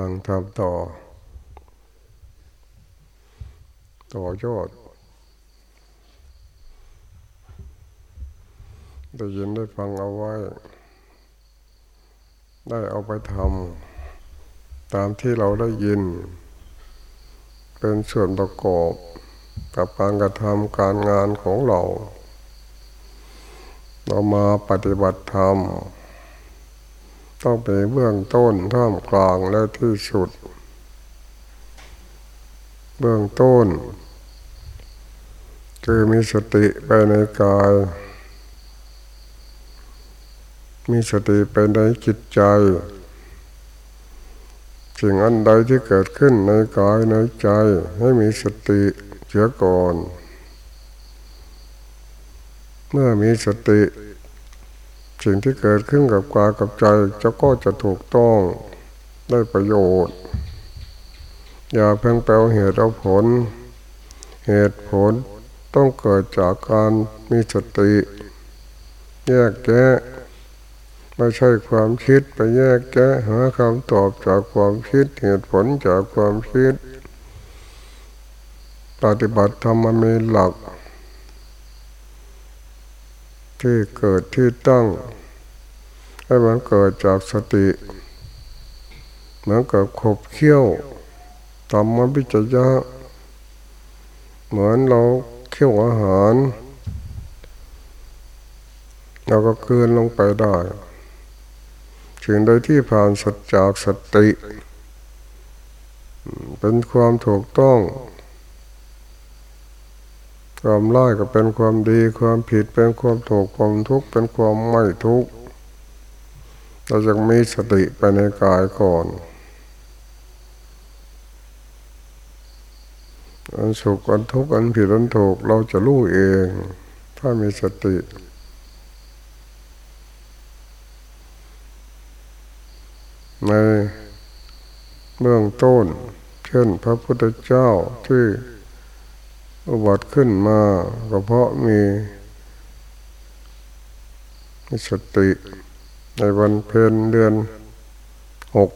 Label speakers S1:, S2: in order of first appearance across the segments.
S1: ฟังทำต่อ ต่อยอดได้ยินได้ฟังเอาไว้ ได้เอาไปทำตามที่เราได้ยิน เป็นส่วนประกอบกับการกระทำการงานของเรา เรามาปฏิบัติธรรม ต้องเป็นเบื้องต้นท่ามกลางและที่สุด เบื้องต้น คือมีสติไปในกาย มีสติไปในจิตใจ สิ่งอันใดที่เกิดขึ้นในกายในใจให้มีสติเสียก่อน เมื่อมีสติ สิ่งที่เกิดขึ้นกับกายกับใจจะก็จะถูกต้องได้ประโยชน์ อย่าเพิ่งแปลเหตุเอาผล เหตุผลต้องเกิดจากการมีสติ แยกแยะไม่ใช่ความคิดไปแยกแยะหาคำตอบจากความคิด เหตุผลจากความคิด ปฏิบัติธรรมมีหลัก ที่เกิดที่ตั้ง ให้มันเกิดจากสติเหมือนกับขบเคี้ยวธรรมวิจยะเหมือนเราเคี่ยวอาหาร เราก็คืนลงไปได้สิ่งใดที่ผ่านสัจจากสติ เป็นความถูกต้องความร้ายก็เป็นความดี ความผิดเป็นความถูกความทุกข์เป็นความไม่ทุกข์ เราจะมีสติไปในกายก่อนอันสุขอันทุกข์อันผิดอันถูกเราจะรู้เอง ถ้ามีสติ ในเบื้องต้น เช่นพระพุทธเจ้าที่อุบัติขึ้นมาก็เพราะมีมีสติ ในวันเพ็ญเดือนหก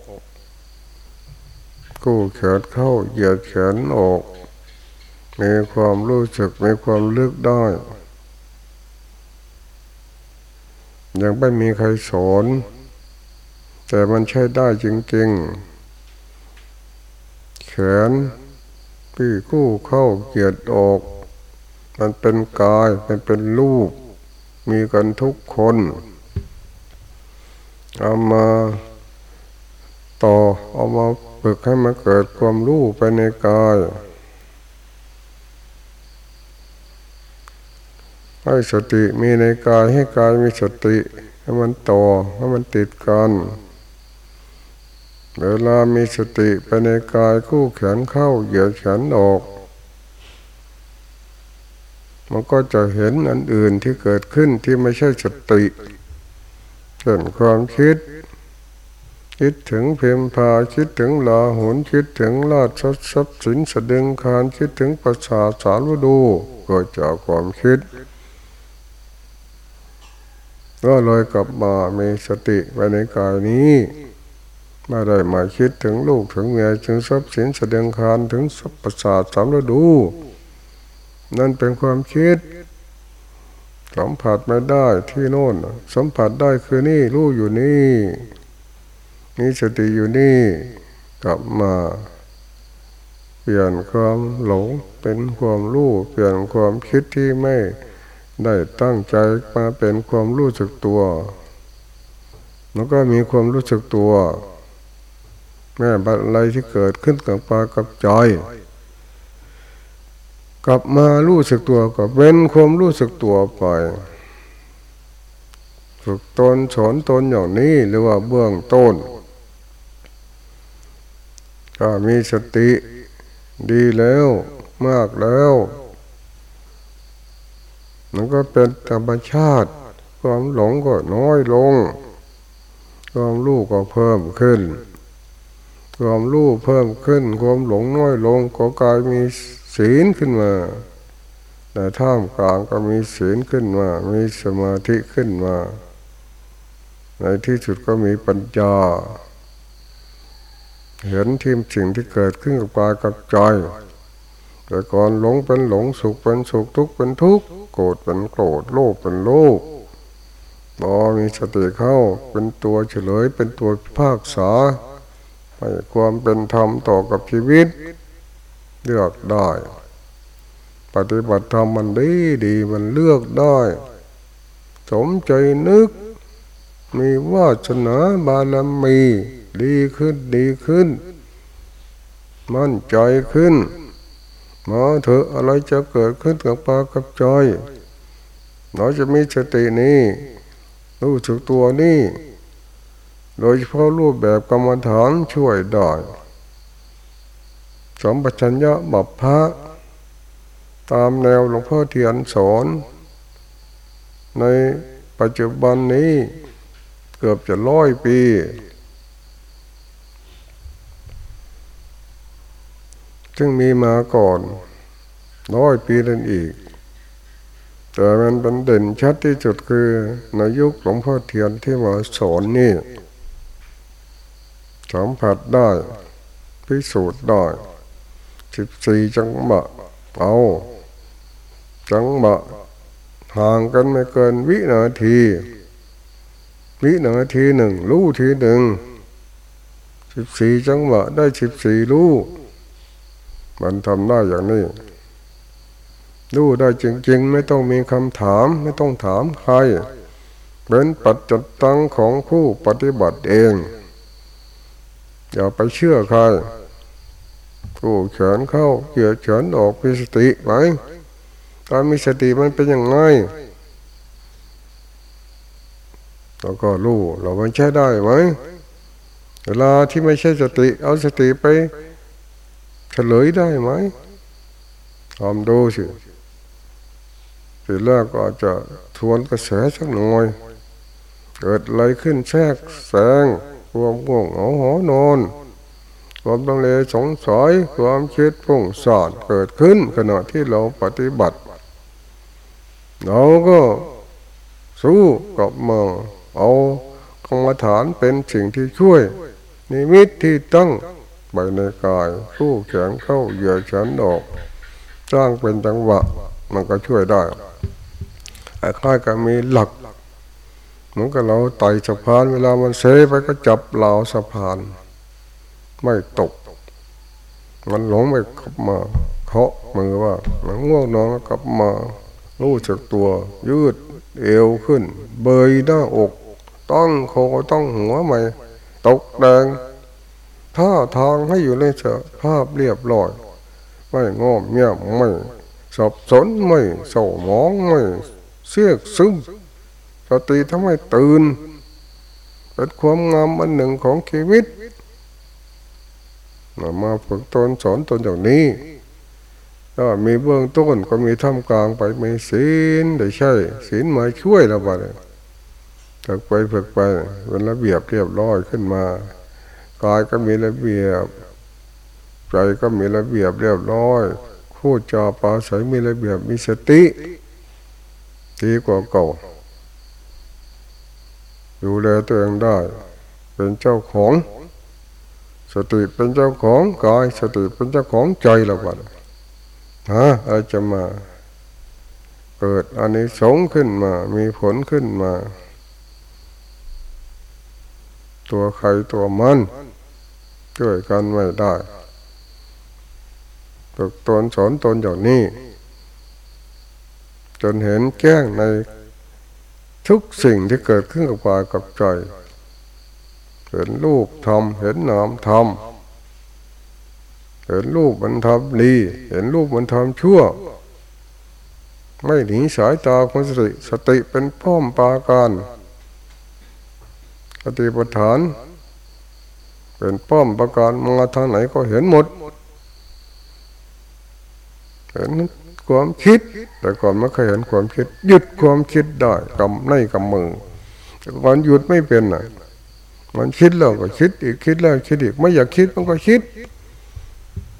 S1: กู้แขนเข้าเหยียดแขนออก มีความรู้สึกมีความลึกได้ ยังไม่มีใครสอน แต่มันใช้ได้จริงๆ แขนพี่กู้เข้าเกียดออก มันเป็นกาย มันเป็นรูป มีกันทุกคน เอามาต่อเอามาฝึกให้มันเกิดความรู้ไปในกายให้สติมีในกายให้กายมีสติให้มันต่อให้มันติดกันเวลามีสติไปในกายคู่แขนเข้าเหยียดแขนออก มันก็จะเห็นอันอื่นที่เกิดขึ้นที่ไม่ใช่สติ เช่นความคิด คิดถึงเพียมพาคิดถึงลาหุนคิดถึงลาดทรัพย์สินสะดึงคารคิดถึงประสาสารวดูเกิดจากความคิดก็เลยกลับมามีสติไปในกายนี้ไม่ได้มาคิดถึงลูกถึงเมียถึงทรัพย์สินแสดงคารถึงสัพประสาทสามฤดู นั่นเป็นความคิด สัมผัสไม่ได้ที่โน่น สัมผัสได้คือนี่รู้อยู่นี่มีสติอยู่นี่ กลับมา เปลี่ยนความหลงเป็นความรู้เปลี่ยนความคิดที่ไม่ได้ตั้งใจมาเป็นความรู้สึกตัวมันก็มีความรู้สึกตัว แม่อะไรที่เกิดขึ้นกับปากับใจ กลับมารู้สึกตัวก็เป็นความรู้สึกตัวไปฝึกตนสอนตนอย่างนี้หรือว่าเบื้องต้น ก็มีสติดีแล้วมากแล้วมันก็เป็นธรรมชาติ ความหลงก็น้อยลง ความรู้ก็เพิ่มขึ้น ความรู้เพิ่มขึ้น ความหลงน้อยลงก็กลายมี ศีลขึ้นมา แต่ท่ามกลางก็มีศีลขึ้นมา มีสมาธิขึ้นมา ในที่สุดก็มีปัญญา เห็นทีมสิ่งที่เกิดขึ้นกับกายกับใจแต่ก่อนหลงเป็นหลงสุขเป็นสุขทุกข์เป็นทุกข์โกรธเป็นโกรธโลภเป็นโลภบอมีสติเข้าเป็นตัวเฉลยเป็นตัวภาคษาให้ความเป็นธรรมต่อกับชีวิต เลือกได้ ปฏิบัติธรรมมันดีดีมันเลือกได้ สมใจนึก มีวาสนาบารมีดีขึ้นดีขึ้น มั่นใจขึ้นมาเถอะอะไรจะเกิดขึ้นกับปากับใจเราจะมีสตินี้รู้สึกตัวนี้ โดยเฉพาะรูปแบบกรรมฐานช่วยได้ สมปัญญะบัพพะตามแนวหลวงพ่อเทียนสอนในปัจจุบันนี้เกือบจะร้อยปี ซึ่งมีมาก่อนร้อยปีนั่นอีก แต่มันเป็นเด่นชัดที่สุดคือในยุคหลวงพ่อเทียนที่มาสอนนี่สัมผัสได้ พิสูจน์ได้ สิบสี่จังหวะเอาจังหวะห่างกันไม่เกินวินาที วินาทีหนึ่งรู้ทีหนึ่งสิบสี่จังหวะได้สิบสี่รู้มันทำได้อย่างนี้รู้ได้จริง ๆ ไม่ต้องมีคำถาม ไม่ต้องถามใครเป็นปัจจตังของผู้ปฏิบัติเอง อย่าไปเชื่อใคร ผู้เฉินเข้าเกี่ยวเฉินออกมีสติไหมตอนมีสติมันเป็นยังไงเราก็รู้เรามันใช้ได้ไหมเวลาที่ไม่ใช่สติ เอาสติไปเฉลยได้ไหมทำดูสิทีแรกก็จะทวนกระแสสักหน่อย เกิดอะไรขึ้นแทรกแสงความง่วงเหงาหอนอน ความตังเลสงสัยความคิดพุ่งสอนเกิดขึ้นขณะที่เราปฏิบัติ เราก็สู้กับมือเอากรรมฐานเป็นสิ่งที่ช่วย นิมิตที่ตั้งไปในกายสู้แขนเข้าเหยื่อแขนออกสร้างเป็นจังหวะ มันก็ช่วยได้คล้ายกับมีหลักเหมือนกับเราไต่สะพานเวลามันเซไปก็จับเหลาสะพาน ไม่ตก มันหลงไปกลับมาเคาะมือว่า มันง่วงนอนกลับมา รู้จักตัว ยืดเอวขึ้น เบยหน้าอก ต้องโคต้องหัวใหม่ ตกแดงท่าทางให้อยู่ในสภาพเรียบร้อย ไม่งอมเงียบไม่สับสนไม่เศร้าหมองไม่เสียกซึมสติทำให้ตื่นเป็นความงามอันหนึ่งของชีวิต มาฝึกตนสอนตนอย่างนี้ก็มีเบื้องต้นก็มีท่ามกลางไปมีศีลได้ใช่ศีลมาช่วยเราไปฝึกไปฝึกไปเป็นระเบียบเรียบร้อยขึ้นมากายก็มีระเบียบ ใจก็มีระเบียบเรียบร้อยพูดจาปาศัยมีระเบียบมีสติดีกว่าเก่าดูแลตัวเองได้ เป็นเจ้าของ สติเป็นเจ้าของกาย สติเป็นเจ้าของใจเราบัดฮะอาจจะมาเกิดอันนี้สงขึ้นมา มีผลขึ้นมา ตัวใครตัวมันช่วยกันไม่ได้ฝึกตนสอนตนอย่างนี้ จนเห็นแก้งในทุกสิ่งที่เกิดขึ้นกับกายกับใจ เห็นรูปทำเห็นนามทำเห็นรูปมันทำดีเห็นรูปมันทำชั่ว ไม่หนีสายตาของสติสติเป็นป้อมปาการสติปัฏฐาน เป็นป้อมปราการมาทางไหนก็เห็นหมดเห็นความคิด แต่ก่อนไม่เคยเห็นความคิด หยุดความคิดได้กำในกำมือแต่ก่อนหยุดไม่เป็นอะ มันคิดแล้วก็คิดอีกคิดแล้วคิดอีก ไม่อยากคิดมันก็คิด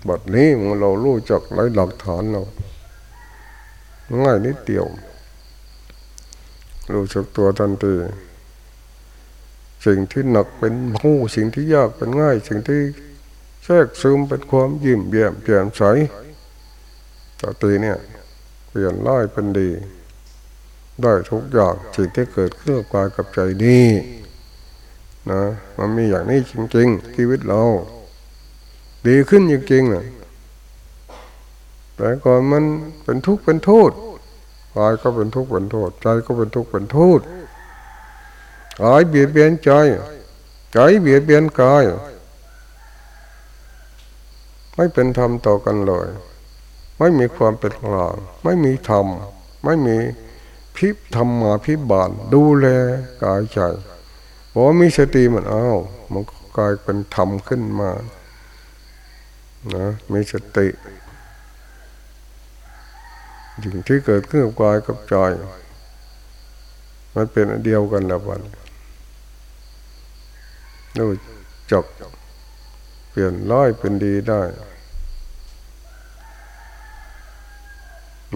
S1: บัดนี้มันเรารู้จักไรหลักฐานเราง่ายนิดเดียว รู้จักตัวทันทีสิ่งที่หนักเป็นเบาสิ่งที่ยากเป็นง่าย สิ่งที่แทรกซึมเป็นความยิ้มแย้มแจ่มใสสติเนี่ย เปลี่ยนร้ายเป็นดี ได้ทุกอย่างสิ่งที่เกิดขึ้นกับกายกับใจนี้ นะมันมีอย่างนี้จริงๆชีวิตเรา ดีขึ้นจริงๆนะแต่ก่อนมันเป็นทุกข์เป็นโทษกายก็เป็นทุกข์เป็นโทษ ใจก็เป็นทุกข์เป็นโทษกายเบียดเบียนใจใจเบียดเบียนกายไม่เป็นธรรมต่อกันเลย ไม่มีความเป็นกลางไม่มีธรรม ไม่มีพิธรรมมาพิบาลดูแลกายใจ พอมีสติมันอ้าวมันกลายเป็นธรรมขึ้นมานะมีสติสิ่งที่เกิดขึ้นกับกายกับใจมันเป็นเดียวกันล้ววันรู้จักเปลี่ยนร้ายเป็นดีได้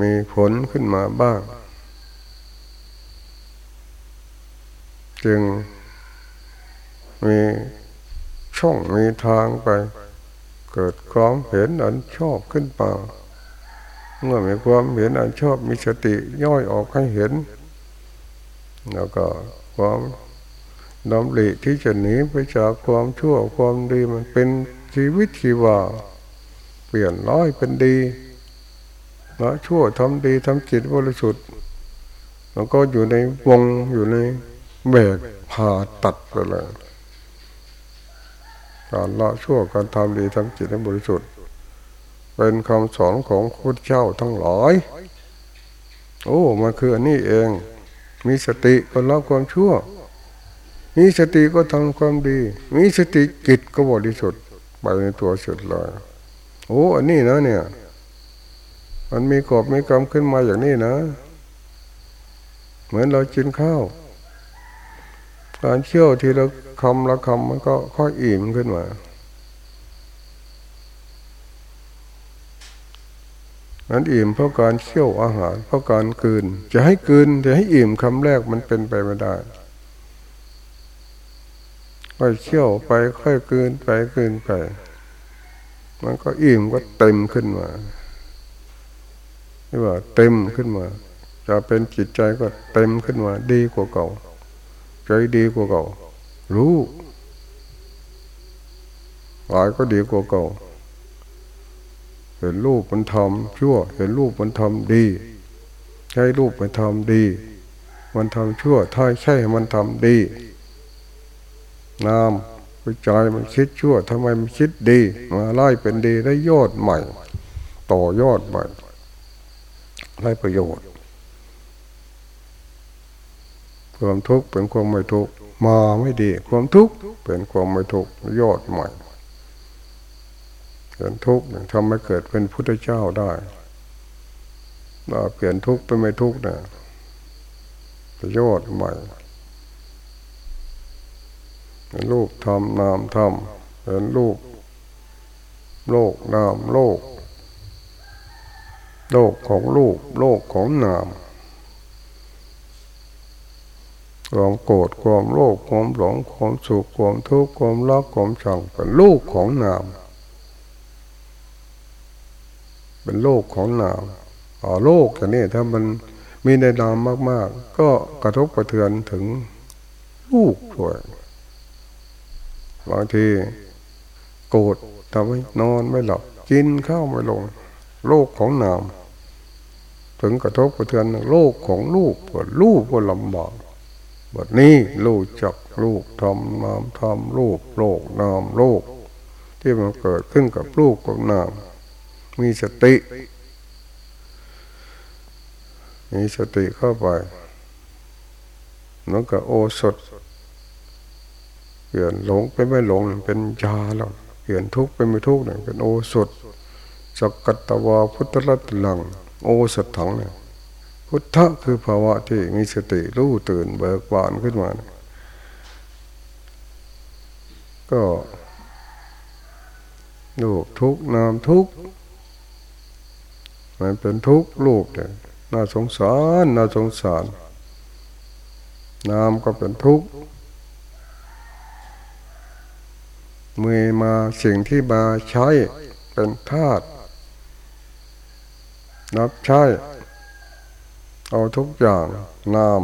S1: มีผลขึ้นมาบ้าง จึง มีช่องมีทางไป เกิดความเห็นอันชอบขึ้นมาเมื่อมีความเห็นอันชอบมีสติย่อยออกให้เห็น แล้วก็ความดำริที่จะหนีไปจากความชั่วความดีมันเป็นชีวิตชีวา เปลี่ยนร้อยเป็นดีละชั่วทำดีทำจิตบริสุทธิ์แล้วก็อยู่ในวงอยู่ในแบกผ่าตัดไปเลย การละชั่วการทำดีทำจิตให้บริสุทธิ์ เป็นคำสอนของพระเจ้าทั้งหลาย โอ้มันคืออันนี้เอง มีสติก็ละความชั่ว มีสติก็ทำความดี มีสติจิตก็บริสุทธิ์ไปในตัวสุดเลยโอ้อันนี้นะเนี่ย มันมีกอบมีกรรมขึ้นมาอย่างนี้นะ เหมือนเรากินข้าว การเชี่ยวทีละคำละคำมันก็ค่อยอิ่มขึ้นมา นั้นอิ่มเพราะการเคี่ยวอาหาร เพราะการกืน จะให้กืนจะให้อิ่มคำแรกมันเป็นไปไม่ได้ค่อยเคี่ยวไปค่อยกืนไปกืนไป มันก็อิ่มก็เต็มขึ้นมาที่ว่าเต็มขึ้นมา จะเป็นจิตใจก็เต็มขึ้นมาดีกว่าเก่า ใจดีกว่าเก่า รู้หลายก็ดีกว่าเก่า เห็นรูปมันทำชั่ว เห็นรูปมันทำดี ใช้รูปมันทำดี มันทำชั่ว ถ้าใช่มันทำดีนามวิจัยมันคิดชั่วทำไมมันคิดดี มาไล่เป็นดีได้ยอดใหม่ ต่อยอดใหม่ได้ประโยชน์ ความทุกข์เป็นความไม่ทุกข์มาไม่ดี ความทุกข์เป็นความไม่ทุกข์ยอดใหม่เปลี่ยนทุกข์ทำให้เกิดเป็นพุทธเจ้าได้เราเปลี่ยนทุกข์เป็นไม่ทุกข์นะประโยชน์ใหม่เป็นรูปทำนามทำเป็นรูปโลกนามโลก โลกของรูปโลกของนาม ความโกรธความโลภความหลงความสุขความทุกข์ความรักความชังเป็นลูกของนาม เป็นโลกของนามอ๋อโลกอย่างนี้ถ้ามันมีในนามมาก ๆ ก็กระทบกระเทือนถึงลูกด้วยบางทีโกรธทำให้นอนไม่หลับกินข้าวไม่ลง โลกของนาม ถึงกระทบกระเทือนโลกของลูกก็ลูกก็ลำบาก บบนี้ลูกจักลูกทำนามทำลูกโลกนามโลก ที่มันเกิดขึ้นกับลูกกับนาม มีสติ มีสติเข้าไปแล้วก็โอสถเปลี่ยนหลงไปไม่หลงเป็นยาแล้วเปลี่ยนทุกข์ไปไม่ทุกข์เนี่ยเป็นโอสถสกัตตวาพุทธรัตลัง โอสถถังเนี่ย พุทธะคือภาวะที่มีสติรู้ตื่นเบิกบานขึ้นมา ก็ดูทุกนามทุกมันเป็นทุกข์ลูกเนี่ยน่าสงสารน่าสงสารนามก็เป็นทุกข์มือมาสิ่งที่มาใช้เป็นธาตุนับใช้ เอาทุกอย่างนาม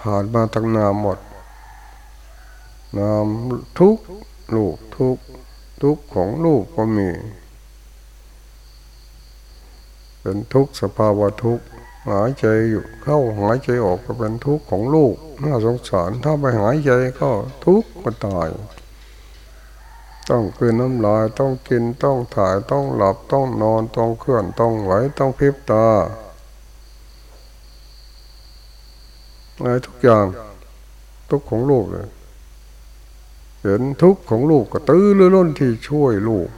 S1: ผ่านมาทั้งนามหมด นามทุกลูกทุกทุกของลูกก็มี เป็นทุกสภาวะทุกหายใจอยู่เข้าหายใจออกก็เป็นทุกข์ของลูกน่าสงสารถ้าไปหายใจก็ทุกข์ก็ตาย ต้องกินน้ำลายต้องกินต้องถ่ายต้องหลับต้องนอนต้องเคลื่อนต้องไหวต้องพิบตาอะไรทุกอย่างทุกของลูกเลยเห็นทุกของลูกก็ตื้อเรื่นที่ช่วยลูก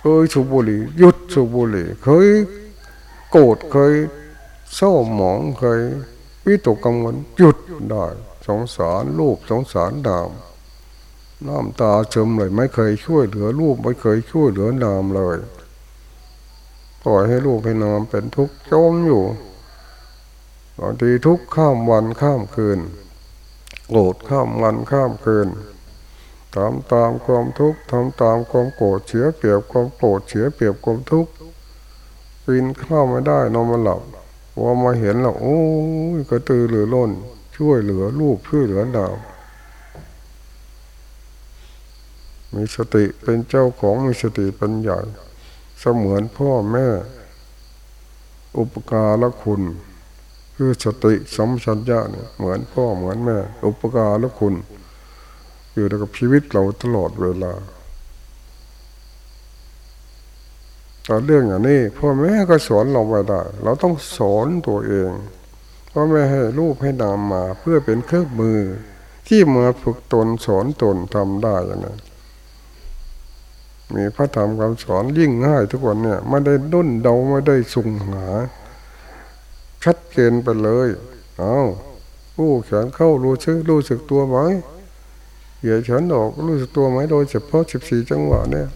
S1: เคยสูบบุหรี่หยุดสูบบุหรี่เคยโกรธเคยเศร้าหมองเคยวิตกกังวลหยุดได้สงสารลูกสงสารดาม น้ำตาเฉมเลยไม่เคยช่วยเหลือลูกไม่เคยช่วยเหลือนามเลยปล่อยให้ลูกให้นามเป็นทุกข์จมอยู่บางทีทุกข์ข้ามวันข้ามคืนโกรธข้ามวันข้ามคืนทำตามความทุกข์ทำตามความโกรธเสียเปรียบความโกรธเสียเปรียบความทุกข์กินข้าวไม่ได้นอนไม่หลับว่ามาเห็นแล้วโอ้ยกระตือรือร้นช่วยเหลือลูกช่วยเหลือดาว มีสติเป็นเจ้าของมีสติเป็นใหญ่เสมือนพ่อแม่ อุปการะคุณ คือสติสมชัญญะเนี่ยเหมือนพ่อเหมือนแม่ อุปการะคุณ อยู่กับชีวิตเราตลอดเวลาตอนเรื่องอย่างนี้พ่อแม่ก็สอนเราไว้ได้ เราต้องสอนตัวเองพ่อแม่ให้ลูกให้นำมาเพื่อเป็นเครื่องมือที่มาฝึกตนสอนตนทำได้อย่างนั้น มีพระธรรมคำสอนยิ่งง่ายทุกวันเนี่ยไม่ได้ดุนเดาไม่ได้สุ่งหา ชัดเจนไปเลย เอาผู้แขนเข้ารู้ชึกรู้สึกตัวไหมเหยียดฉันออกรู้สึกตัวไหมโดยเฉพาะสิบสี่จังหวะเนี่ย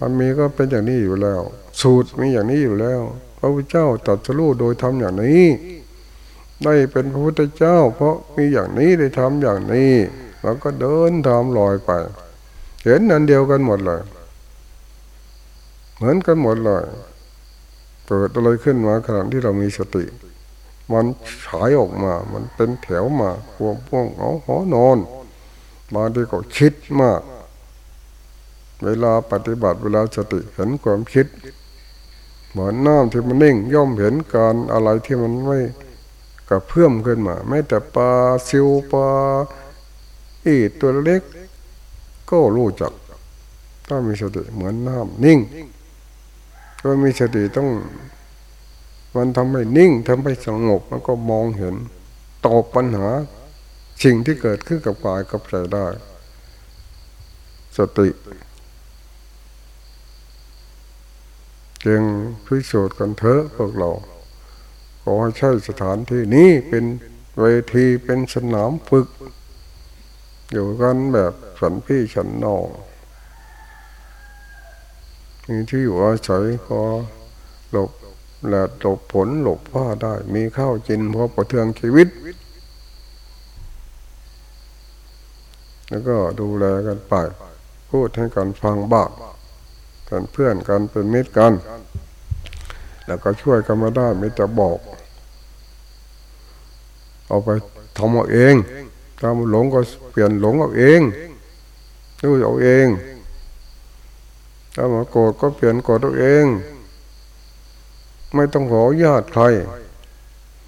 S1: มันมีก็เป็นอย่างนี้อยู่แล้ว สูตรมีอย่างนี้อยู่แล้ว พระพุทธเจ้าตรัสรู้โดยทำอย่างนี้ ได้เป็นพระพุทธเจ้า เพราะมีอย่างนี้ได้ทำอย่างนี้ แล้วก็เดินทำลอยไป เห็นนันเดียวกันหมดเลย เหมือนกันหมดเลย เปิดอะไรขึ้นมาขณะที่เรามีสติ มันฉายออกมา มันเป็นแถวมาพวงพวงเอาหอนอนมาที่ก็คิดมาก เวลาปฏิบัติเวลาสติเห็นความคิด เหมือนน้ำที่มันนิ่ง ย่อมเห็นการอะไรที่มันไม่กระเพื่อมขึ้นมาแม้แต่ปลาซิวปลาอีตัวเล็ก ก็รู้จักถ้ามีสติเหมือนน้ำนิ่งก็มีสติต้อง มันทำให้นิ่งทำให้สงบมันก็มองเห็นตอบปัญหาสิ่งที่เกิดขึ้นกับกายกับใจได้ สติ จึงพิสูจน์กันเถอะพวกเราขอให้ใช้สถานที่นี้เป็นเวทีเป็นสนามฝึก อยู่กันแบบสันพี่ฉันน้องมีที่อยู่อาศัยพอหลบแลดหลบผลหลบผ้าได้ มีข้าวกินพอประเทืองชีวิต แล้วก็ดูแลกันไป พูดให้กันฟังบ้างกันเพื่อนกันเป็นมิตรกัน แล้วก็ช่วยกันมาได้ไม่จะบอก เอาไปทำเอาเอง ถ้าหลงก็เปลี่ยนหลงเอาเองดูเอาเองถ้ามาโกรธก็เปลี่ยนโกรธเอาเอง ไม่ต้องขอญาติใคร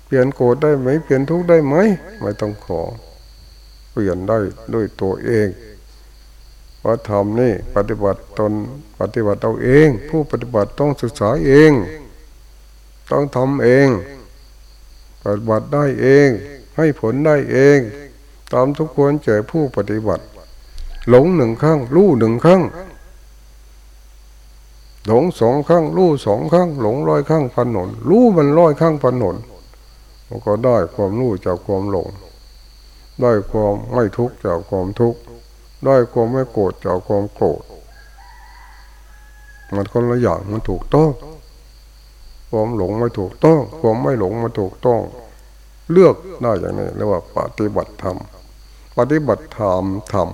S1: เปลี่ยนโกรธได้ไหมเปลี่ยนทุกข์ได้ไหมไม่ต้องขอ เปลี่ยนได้ด้วยตัวเองว่าทำนี่ปฏิบัติตนปฏิบัติเอาเอง ผู้ปฏิบัติต้องศึกษาเอง ต้องทำเอง ปฏิบัติได้เอง ให้ผลได้เอง ตามทุกคนเจอผู้ปฏิบัติ หลงหนึ่งครั้งรู้หนึ่งครั้งหลงสองครั้งรู้สองครั้งหลงร้อยครั้งพันหนนรู้มันร้อยครั้งพันหนนมันก็ได้ความรู้จากความหลง ได้ความไม่ทุกข์จากความทุกข์ได้ความไม่โกรธจากความโกรธมันคนละอย่างมันถูกต้องความหลงไม่ถูกต้อง ความไม่หลงมันถูกต้อง เลือกได้อย่างนี้เรียกว่าปฏิบัติธรรม ปฏิบัติธรรมธรรม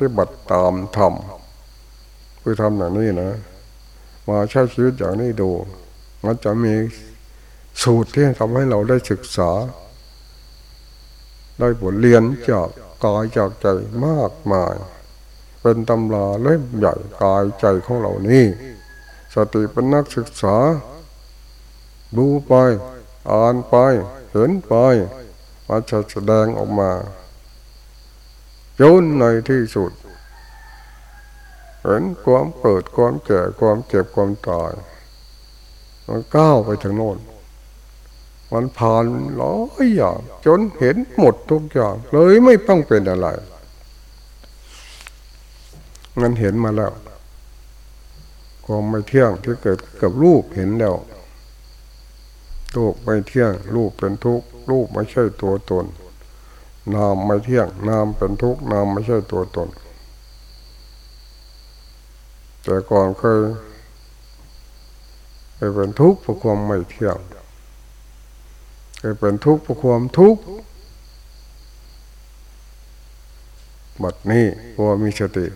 S1: ฏิบัติตามธรรมคือทำอย่างนี้นะ มาใช้ชีวิตอย่างนี้ดู มันจะมีสูตรที่ทำให้เราได้ศึกษา ได้บทเรียนจากกายจากใจมากมาย เป็นตำราเล่มใหญ่กายใจของเรานี่สติเป็นนักศึกษา ดูไป อ่านไป เห็นไปมันจะแสดงออกมา จนในที่สุด เห็นความเปิดความแก่ความเจ็บความตาย มันก้าวไปถึงโน้นมันผ่านร้อยอย่าง จนเห็นหมดทุกอย่าง เลยไม่ต้องเป็นอะไรมันเห็นมาแล้วความไม่เที่ยงที่เกิดกับรูปเห็นแล้วรูปไม่เที่ยง รูปเป็นทุกข์รูปไม่ใช่ตัวตน นามไม่เที่ยง นามเป็นทุกข์นามไม่ใช่ตัวตน แต่ก่อนเคยเคยเป็นทุกข์เพราะความไม่เที่ยงเคยเป็นทุกข์เพราะความทุกข์บัดนี้พอมีสติ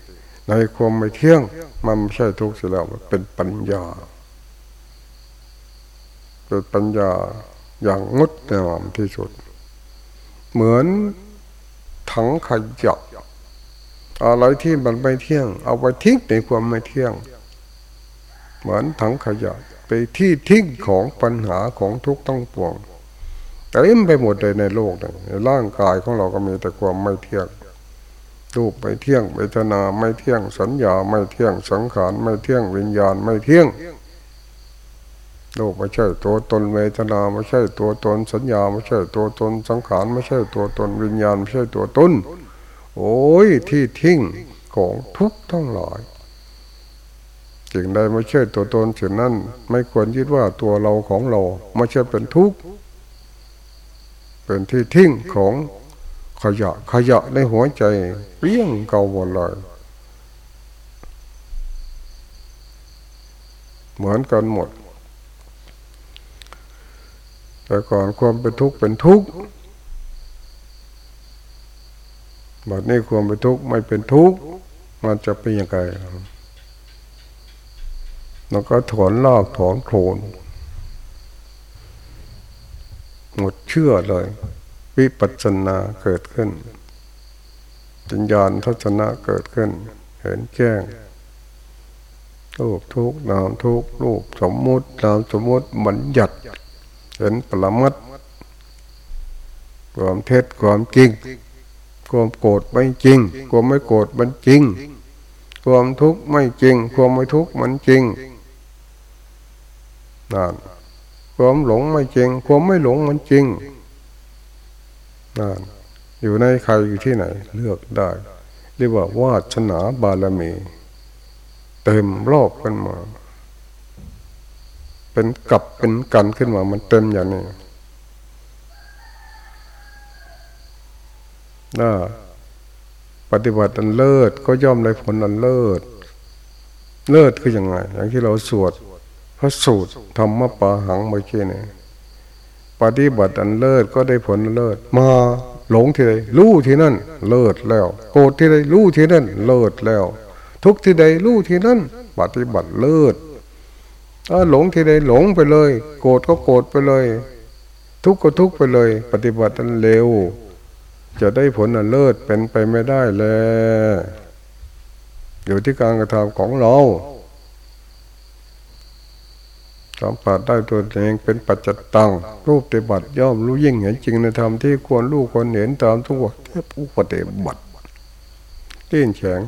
S1: ในความไม่เที่ยง มันไม่ใช่ทุกข์เสียแล้วมันเป็นปัญญาเป็นปัญญาอย่างงดงามที่สุด เหมือนถังขยะอะไรที่มันไม่เที่ยง เอาไปทิ้งในความไม่เที่ยง เหมือนถังขยะไปที่ทิ้งของปัญหาของทุกข์ต้องปวงเต็มไปหมดเลยในโลกในร่างกายของเราก็มีแต่ความไม่เที่ยงรูปไม่เที่ยงเวทนาไม่เที่ยงสัญญาไม่เที่ยงสังขารไม่เที่ยงวิญญาณไม่เที่ยง รูปไม่ใช่ตัวตนเวทนาไม่ใช่ตัวตนสัญญาไม่ใช่ตัวตนสังขารไม่ใช่ตัวตนวิญญาณไม่ใช่ตัวตนโอ้ยที่ทิ้งของทุกทั้งหลายสิ่งใดไม่ใช่ตัวตนสิ่งนั้น ไม่ควรยึดว่าตัวเราของเราไม่ใช่เป็นทุกข์เป็นที่ทิ้งของขยะขยะในหัวใจเปี้ยงเก่าหมดเลยเหมือนกันหมด แต่ก่อนความเป็นทุกข์เป็นทุกข์บัดนี้ความเป็นทุกข์ไม่เป็นทุกข์มันจะเป็นยังไงแล้วก็ถอนลากถอนโคลนหมดเชื่อเลย วิปัสสนาเกิดขึ้นปัญญาณทัศนะเกิดขึ้น เห็นแจ้งรูปทุกนามทุกรูปสมมุตินามสมมุติบัญญัติ เห็นปรมัตความเท็จความจริงความโกรธไม่จริง ความไม่โกรธมันจริง ความทุกข์ไม่จริง ความไม่ทุกข์มันจริงนั่นความหลงไม่จริง ความไม่หลงมันจริงนั่นอยู่ในใครอยู่ที่ไหน เลือกได้ เรียกว่าวาชนาบารมี เต็มรอบกันมา เป็นกับเป็นกันขึ้นมา มันเต็มอย่างนี้น่าปฏิบัติอันเลิศก็ย่อมได้ผลอันเลิศ เลิศคืออยังไง อย่างที่เราสวดพระสูตรธรรมปาหังเมื่อกี้นี่ปฏิบัติอันเลิศก็ได้ผลเลิศ มาหลงที่ใดรู้ที่นั่น เลิศแล้ว โกรธที่ใดรู้ที่นั่น เลิศแล้ว ทุกที่ใดรู้ที่นั่น ปฏิบัติเลิศ ถ้าหลงที่ใดหลงไปเลย โกรธก็โกรธไปเลย ทุกข์ก็ทุกข์ไปเลย ปฏิบัติอันเร็ว จะได้ผลอันเลิศเป็นไปไม่ได้แล้วอยู่ที่การกระทำของเราสัมผัสได้ตัวเองเป็นปัจจตัง รูปปฏิบัติย่อมรู้ยิ่งเห็นจริงในธรรมที่ควรรู้ควรเห็นตามทุกวัแค่ผู้ปฏิบัติดิ้นแข็ง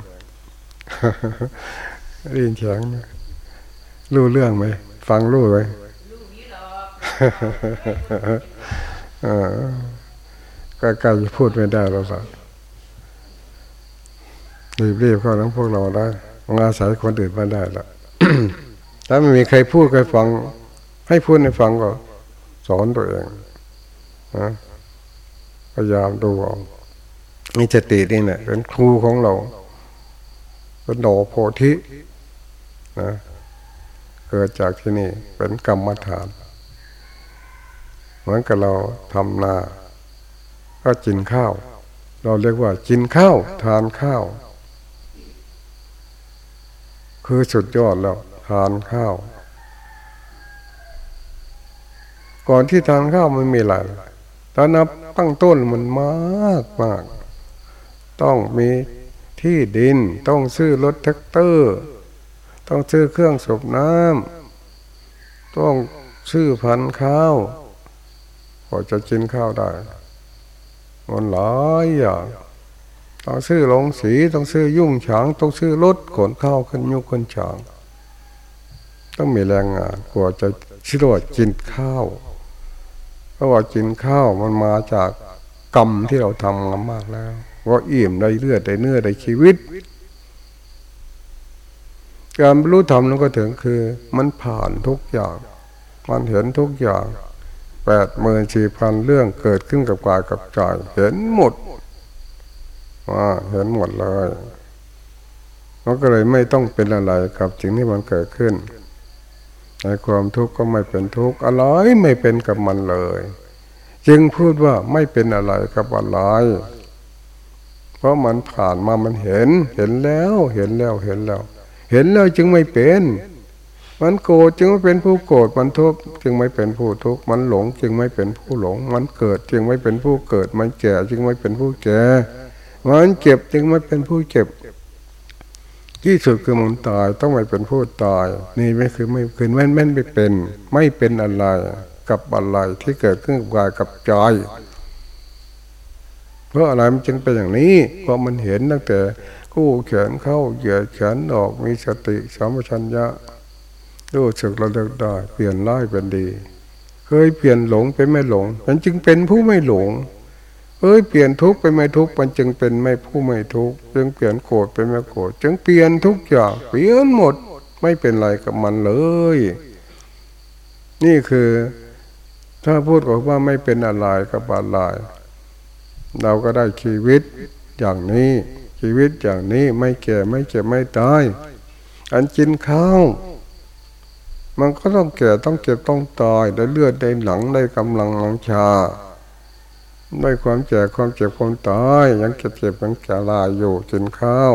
S1: ดิ้นแข็ง รู้เรื่องไหมฟังรู้ไหมก็ใกล้จะพูดไม่ได้เราสักรีบๆเข้าทั้งพวกเราได้มาอาศัยคนอื่นมาได้ละถ้าไม่มีใครพูดใครฟัง ให้พูดให้ฟังก็สอนตัวเองนะพยายามดูเอานี่สตินี่เนี่ยเป็นครูของเราเป็นดอกโพธินะ เกิดจากที่นี่เป็นกรรมฐาน เหมือนกับเราทำนา ก็กินข้าว เราเรียกว่ากินข้าวทานข้าว คือสุดยอดแล้วทานข้าว ก่อนที่ทานข้าวมันมีอะไรตอนนับตั้งต้นมันมากมาก ต้องมีที่ดินต้องซื้อรถแทรกเตอร์ ต้องซื้อเครื่องสูบน้ำต้องซื้อพันธุ์ข้าวพอจะกินข้าวได้มันหลายอย่างต้องซื้อลงสีต้องซื้อยุ่งฉาง ต้องซื้อรถขนข้าวขึ้นยุคนฉาง ต้องมีแรงงานกว่าจะชิโรดกินข้าวเพราะว่ากินข้าวมันมาจากกรรมที่เราทำมามากแล้วว่าอิ่มได้เลือดได้เนื้อได้ชีวิต การรู้ธรรมนั้นก็ถึงคือ มันผ่านทุกอย่าง มันเห็นทุกอย่างแปดหมื่นสี่พันเรื่องเกิดขึ้นกับกายกับใจเห็นหมดว่าเห็นหมดเลยมันก็เลยไม่ต้องเป็นอะไรกับสิ่งที่มันเกิดขึ้นในความทุกข์ก็ไม่เป็นทุกข์อะไรไม่เป็นกับมันเลย จึงพูดว่าไม่เป็นอะไรกับอะไรเพราะมันผ่านมามันเห็น เห็นแล้วเห็นแล้วเห็นแล้ว เห็นแล้วจึงไม่เป็น มันโกรธจึงไม่เป็นผู้โกรธมันทุกข์จึงไม่เป็นผู้ทุกข์มันหลง จึงไม่เป็นผู้หลง มันเกิดจึงไม่เป็นผู้เกิด มันแก่จึงไม่เป็นผู้แก่มันเจ็บจึงไม่เป็นผู้เจ็บ ที่สุดคือมันตายต้องไม่เป็นผู้ตาย นี่ไม่คือไม่คือแม่นแม่นไม่เป็น ไม่เป็นอะไรกับอะไรที่เกิดขึ้นกับกายกับใจเพราะอะไรมันจึงเป็นอย่างนี้เพราะมันเห็นตั้งแต่ กู้เขียนเข้าเหยียดเขียนออกมีสติสมัชัญญะรู้สึกเราเลิกได้เปลี่ยนร้ายเป็นดี เคยเปลี่ยนหลงเป็นไม่หลง มันจึงเป็นผู้ไม่หลงเอ้ยเปลี่ยนทุกข์เป็นไม่ทุกข์มันจึงเป็นไม่ผู้ไม่ทุกข์จึงเปลี่ยนโกรธเป็นไม่โกรธจึงเปลี่ยนทุกอย่างเปลี่ยนหมดไม่เป็นไรกับมันเลย นี่คือ ถ้าพูดบอกว่าไม่เป็นอะไรกับอะไรเราก็ได้ชีวิตอย่างนี้ ชีวิตอย่างนี้ไม่แก่ไม่เจ็บไม่ตายอันกินข้าว มันก็ต้องแก่ต้องเจ็บต้องตายได้เลือดได้หลังได้กำลังลังชาได้ความแก่ความเจ็บความตายยังเจ็บเจ็บยังแก่ลายอยู่กินข้าว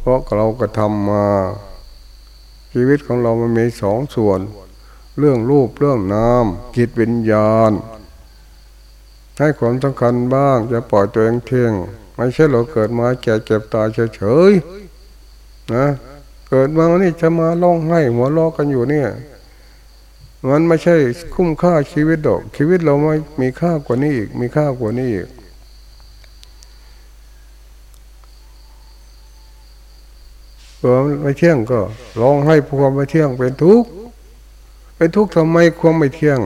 S1: เพราะเราก็ทำมา ชีวิตของเรามันมีสองส่วน เรื่องรูปเรื่องนามจิตวิญญาณ ให้ความสำคัญบ้างจะปล่อยตัวเองเที่ยง ไม่ใช่เราเกิดมาแก่เจ็บตายเฉยๆนะเกิดมานี่จะมาร้องไห้หัวล้อกันอยู่เนี่ย มันไม่ใช่คุ้มค่าชีวิตดอก ชีวิตเราไม่มีค่ากว่านี้อีก มีค่ากว่านี้อีกความไม่เที่ยงก็ร้องให้ความไม่เที่ยงเป็นทุกข์เป็นทุกข์ทำไมความไม่เที่ยง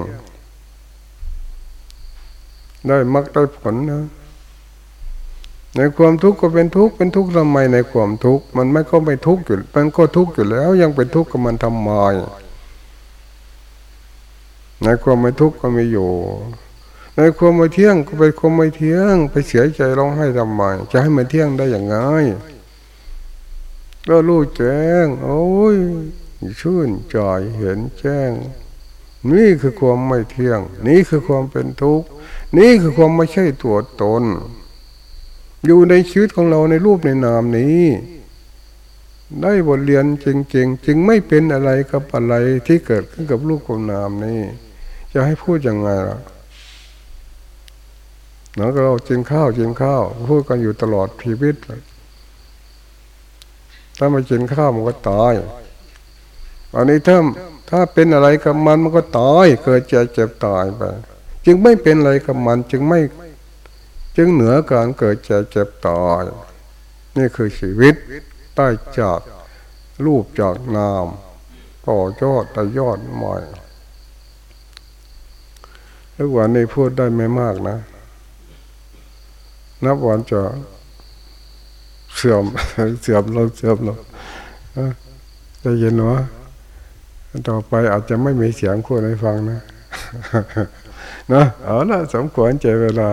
S1: ได้มักได้ผลนะ ในความทุกข์ก็เป็นทุกข์เป็นทุกข์ทำไมในความทุกข์มันไม่ก็ไม่ทุกข์อยู่มันก็ทุกข์อยู่แล้ว ยังเป็นทุกข์กับมันทำไมในความไม่ทุกข์ก็ไมีอยู่ ในความไม่เที่ยงก็เป็นความไม่เที่ยง ไปเสียใจร้องไห้ทำไมจะให้มันเที่ยงได้อย่างไงก็รู้แจ้ง โอ้ยชื่นใจเห็นแจ้ง นี่คือความไม่เที่ยง นี่คือความเป็นทุกข์ นี่คือความไม่ใช่ตัวตน อยู่ในชีวิตของเราในรูปในนามนี้ ได้บทเรียนจริงๆ จึงไม่เป็นอะไรกับอะไรที่เกิดขึ้นกับรูปกับนามนี้ จะให้พูดยังไงล่ะเนาะเรากินข้าวกินข้าว พูดกันอยู่ตลอดชีวิตถ้าไม่กินข้าวมันก็ตายอันนี้ถ้าถ้าเป็นอะไรกับมันมันก็ตายเกิดเจ็บเจ็บตายไป จึงไม่เป็นอะไรกับมัน จึงไม่ จึงเหนือการเกิดเจ็บเจ็บตายนี่คือชีวิตใต้จากรูปจากนามต่อยอดแต่ยอดใหม่ทุกวันนี้พูดได้ไม่มากนะ นับวันจะเสื่อมเสื่อมลงเสื่อมลงจะเย็นวะต่อไปอาจจะไม่มีเสียงพูดให้ฟังนะนะเอาละสมควรใจเวลา